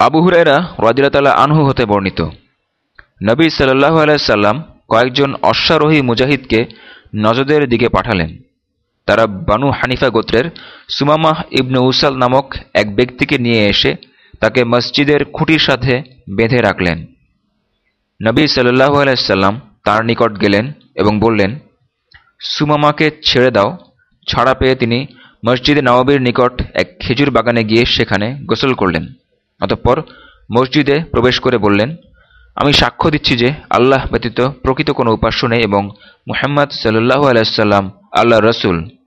আবু হুরেরা রাজিরাতাল্লাহ আনহু হতে বর্ণিত। নবী সাল্লাহ আলাইসাল্লাম কয়েকজন অশ্বারোহী মুজাহিদকে নজদের দিকে পাঠালেন। তারা বানু হানিফা গোত্রের সুমামাহ ইবনু উসাল নামক এক ব্যক্তিকে নিয়ে এসে তাকে মসজিদের খুঁটির সাথে বেঁধে রাখলেন। নবী সাল্লাহ আলাইসাল্লাম তার নিকট গেলেন এবং বললেন, সুমামাকে ছেড়ে দাও। ছাড়া পেয়ে তিনি মসজিদে নবাবির নিকট এক খেজুর বাগানে গিয়ে সেখানে গোসল করলেন। অতঃপর মসজিদে প্রবেশ করে বললেন, আমি সাক্ষ্য দিচ্ছি যে আল্লাহ ব্যতীত প্রকৃত কোনো উপাস্য নেই এবং মুহাম্মদ সাল্লাহ আলাইসাল্লাম আল্লাহ রসুল।